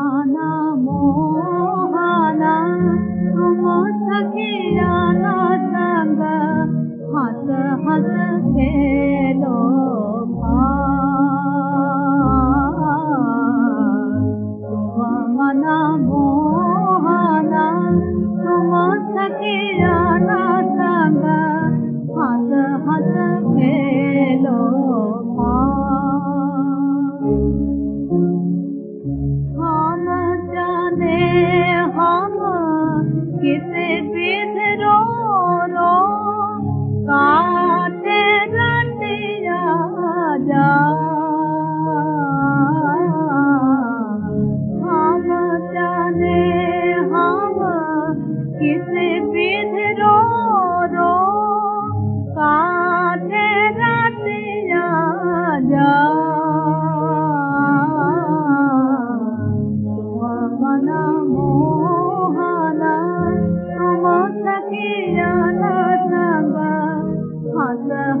जाना मोहाना तुम सके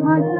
भजन